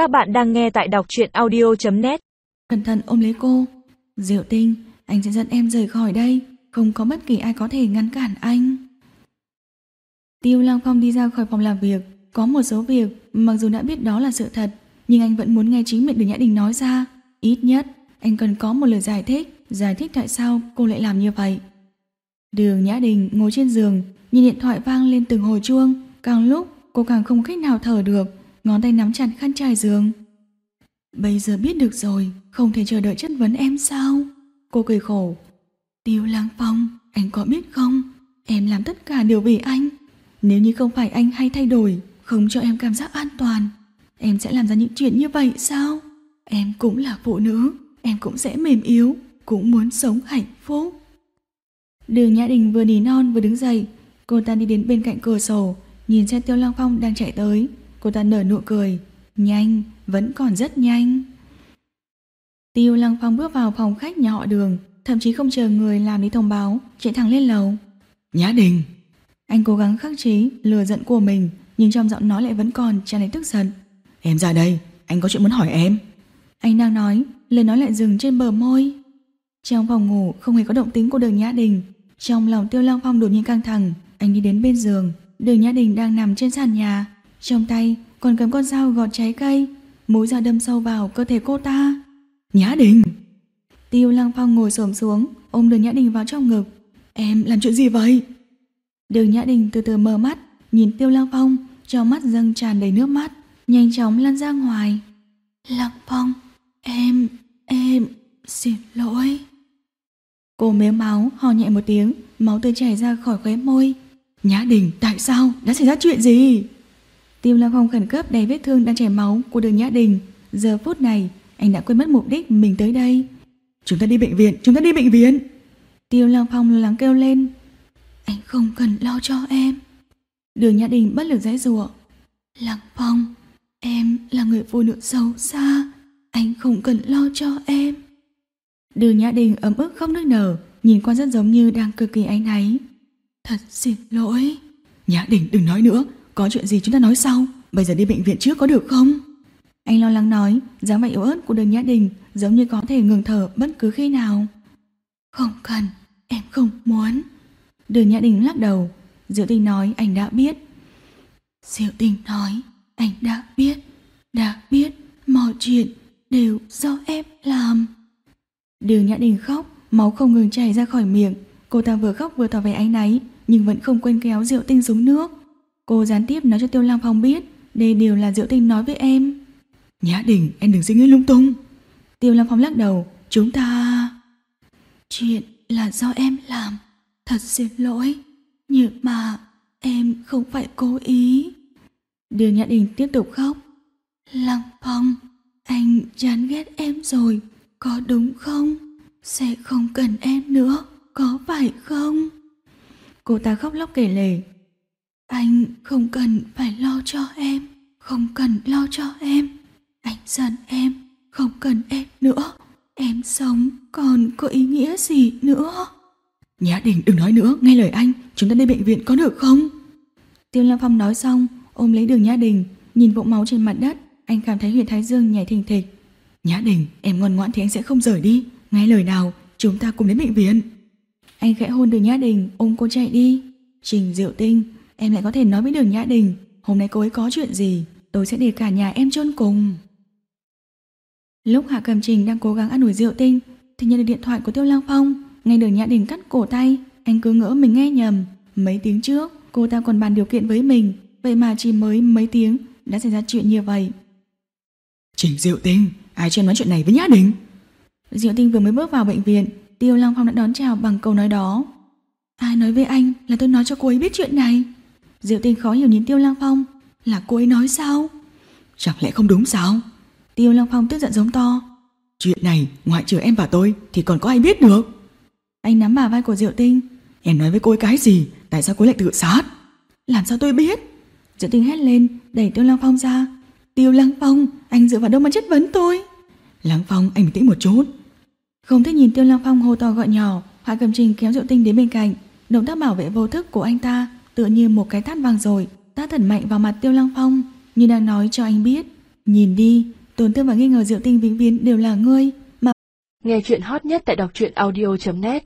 Các bạn đang nghe tại đọc truyện audio.net Cẩn thận ôm lấy cô. Diệu tinh, anh sẽ dẫn em rời khỏi đây. Không có bất kỳ ai có thể ngăn cản anh. Tiêu Lăng Phong đi ra khỏi phòng làm việc. Có một số việc Mặc dù đã biết đó là sự thật Nhưng anh vẫn muốn nghe chính miệng Đường Nhã Đình nói ra. Ít nhất anh cần có một lời giải thích Giải thích tại sao cô lại làm như vậy. Đường Nhã Đình ngồi trên giường Nhìn điện thoại vang lên từng hồi chuông. Càng lúc cô càng không cách nào thở được. Ngón tay nắm chặt khăn trải giường. Bây giờ biết được rồi, Không thể chờ đợi chất vấn em sao? Cô cười khổ. Tiêu Lăng Phong, Anh có biết không? Em làm tất cả đều vì anh. Nếu như không phải anh hay thay đổi, Không cho em cảm giác an toàn, Em sẽ làm ra những chuyện như vậy sao? Em cũng là phụ nữ, Em cũng sẽ mềm yếu, Cũng muốn sống hạnh phúc. Đường Nhã Đình vừa nỉ non vừa đứng dậy. Cô ta đi đến bên cạnh cửa sổ, Nhìn xem Tiêu Lăng Phong đang chạy tới. Cô ta nở nụ cười. Nhanh, vẫn còn rất nhanh. Tiêu Lăng Phong bước vào phòng khách nhà họ đường Thậm chí không chờ người làm đi thông báo Chạy thẳng lên lầu. Nhã Đình. Anh cố gắng khắc chế lừa giận của mình Nhưng trong giọng nói lại vẫn còn tràn đầy tức giận. Em ra đây, anh có chuyện muốn hỏi em. Anh đang nói Lời nói lại dừng trên bờ môi. Trong phòng ngủ không hề có động tính của đường Nhã Đình. Trong lòng Tiêu Lăng Phong đột nhiên căng thẳng Anh đi đến bên giường. Đường Nhã Đình đang nằm trên sàn nhà Trong tay còn cầm con dao gọt trái cây. Mũi dao đâm sâu vào cơ thể cô ta. Nhã Đình! Tiêu Lăng Phong ngồi xổm xuống Ôm đường Nhã Đình vào trong ngực. Em làm chuyện gì vậy? Đường Nhã Đình từ từ mở mắt Nhìn Tiêu Lăng Phong Trong mắt dâng tràn đầy nước mắt Nhanh chóng lăn ra ngoài. Lăng Phong Em, em Xin lỗi. Cô mếu máu hò nhẹ một tiếng Máu tươi chảy ra khỏi khóe môi. Nhã Đình tại sao? Đã xảy ra chuyện gì Tiêu Lam Phong khẩn cấp đầy vết thương đang chảy máu của đường Nhã Đình. Giờ phút này, anh đã quên mất mục đích mình tới đây. Chúng ta đi bệnh viện, chúng ta đi bệnh viện. Tiêu Lam Phong lo lắng kêu lên. Anh không cần lo cho em. Đường Nhã Đình bất lực giãy giụa. Lăng Phong, em là người phụ nữ xấu xa. Anh không cần lo cho em. Đường Nhã Đình ấm ức không nước nở, nhìn qua rất giống như đang cực kỳ áy náy. Thật xin lỗi. Nhã Đình đừng nói nữa, có chuyện gì chúng ta nói sau? Bây giờ đi bệnh viện trước có được không? Anh lo lắng nói, dáng vẻ yếu ớt của đường Nhã Đình Giống như có thể ngừng thở bất cứ khi nào. Không cần, Em không muốn. Đường Nhã Đình lắc đầu. Diệu Tinh nói, anh đã biết. Diệu Tinh nói, anh đã biết Đã biết. Mọi chuyện đều do em làm. Đường Nhã Đình khóc, Máu không ngừng chảy ra khỏi miệng. Cô ta vừa khóc vừa tỏ vẻ áy náy, Nhưng vẫn không quên kéo Diệu Tinh xuống nước. Cô gián tiếp nói cho Tiêu Lăng Phong biết Đây đều là Diệu Tinh nói với em. Nhã Đình em đừng suy nghĩ lung tung. Tiêu Lăng Phong lắc đầu Chúng ta Chuyện là do em làm. Thật xin lỗi Nhưng mà em không phải cố ý. Đường Nhã Đình tiếp tục khóc. Lăng Phong Anh chán ghét em rồi Có đúng không? Sẽ không cần em nữa Có phải không? Cô ta khóc lóc kể lể không cần phải lo cho em, không cần lo cho em. Anh giận em, không cần em nữa. Em sống còn có ý nghĩa gì nữa? Nhã Đình đừng nói nữa, nghe lời anh, chúng ta đi bệnh viện có được không? Tiêu Lam Phong nói xong, ôm lấy đường Nhã Đình, nhìn vũng máu trên mặt đất, anh cảm thấy huyệt thái dương nhảy thình thịch. Nhã Đình, em ngoan ngoãn thì anh sẽ không rời đi, nghe lời nào, chúng ta cùng đến bệnh viện. Anh khẽ hôn đường Nhã Đình, ôm cô chạy đi. Trình Diệu Tinh, em lại có thể nói với đường Nhã Đình hôm nay cô ấy có chuyện gì, tôi sẽ để cả nhà em chôn cùng. Lúc Hạ Cầm Trình đang cố gắng ăn ủi rượu tinh thì nhận được điện thoại của Tiêu Lang Phong, nghe đường Nhã Đình cắt cổ tay, anh cứ ngỡ mình nghe nhầm. Mấy tiếng trước, cô ta còn bàn điều kiện với mình, vậy mà chỉ mới mấy tiếng đã xảy ra chuyện như vậy. Trình Diệu Tinh, ai cho nói chuyện này với Nhã Đình? Diệu Tinh vừa mới bước vào bệnh viện, Tiêu Lang Phong đã đón chào bằng câu nói đó. Ai nói với anh là tôi nói cho cô ấy biết chuyện này? Diệu Tinh khó hiểu nhìn Tiêu Lăng Phong. Là cô ấy nói sao? Chẳng lẽ không đúng sao? Tiêu Lăng Phong tức giận giống to. Chuyện này, ngoại trừ em và tôi, Thì còn có ai biết được? Anh nắm bà vai của Diệu Tinh Em nói với cô ấy cái gì? Tại sao cô ấy lại tự sát? Làm sao tôi biết? Diệu Tinh hét lên, đẩy Tiêu Lăng Phong ra. Tiêu Lăng Phong, anh dựa vào đâu mà chất vấn tôi? Lăng Phong, anh bình tĩnh một chút. Không thích nhìn Tiêu Lăng Phong hô to gọi nhỏ Hạ Cầm Trình kéo Diệu Tinh đến bên cạnh, Động tác bảo vệ vô thức của anh ta tựa như một cái tát vàng rồi, tát thật mạnh vào mặt Tiêu Lăng Phong, như đang nói cho anh biết, Nhìn đi, tổn thương và nghi ngờ Diệu Tinh vĩnh viễn đều là ngươi, mà Nghe chuyện hot nhất tại đọc truyện audio.net